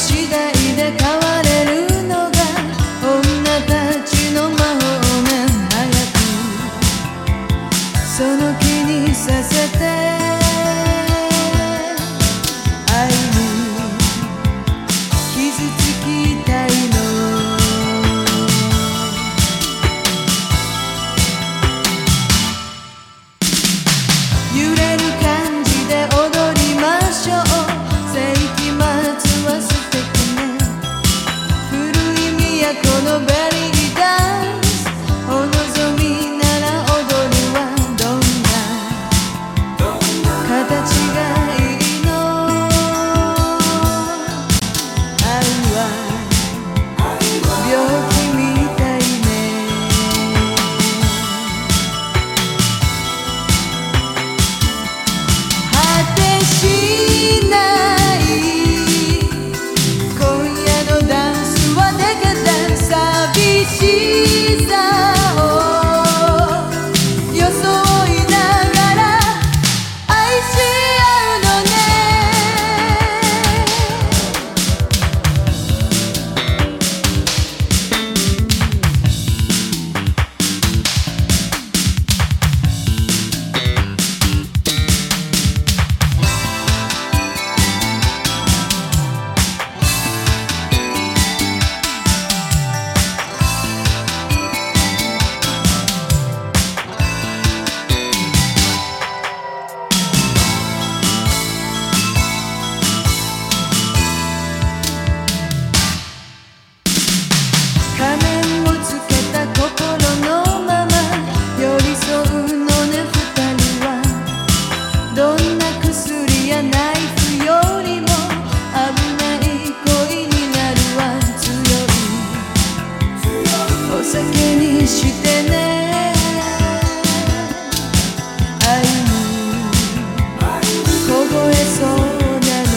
次第で変われるのが女たちの魔法早くその気にさせて愛に傷つきたいの。揺れ Jesus. 薬やナイフよりも危ない恋になるわ強いお酒にしてね。愛に凍えそうなの。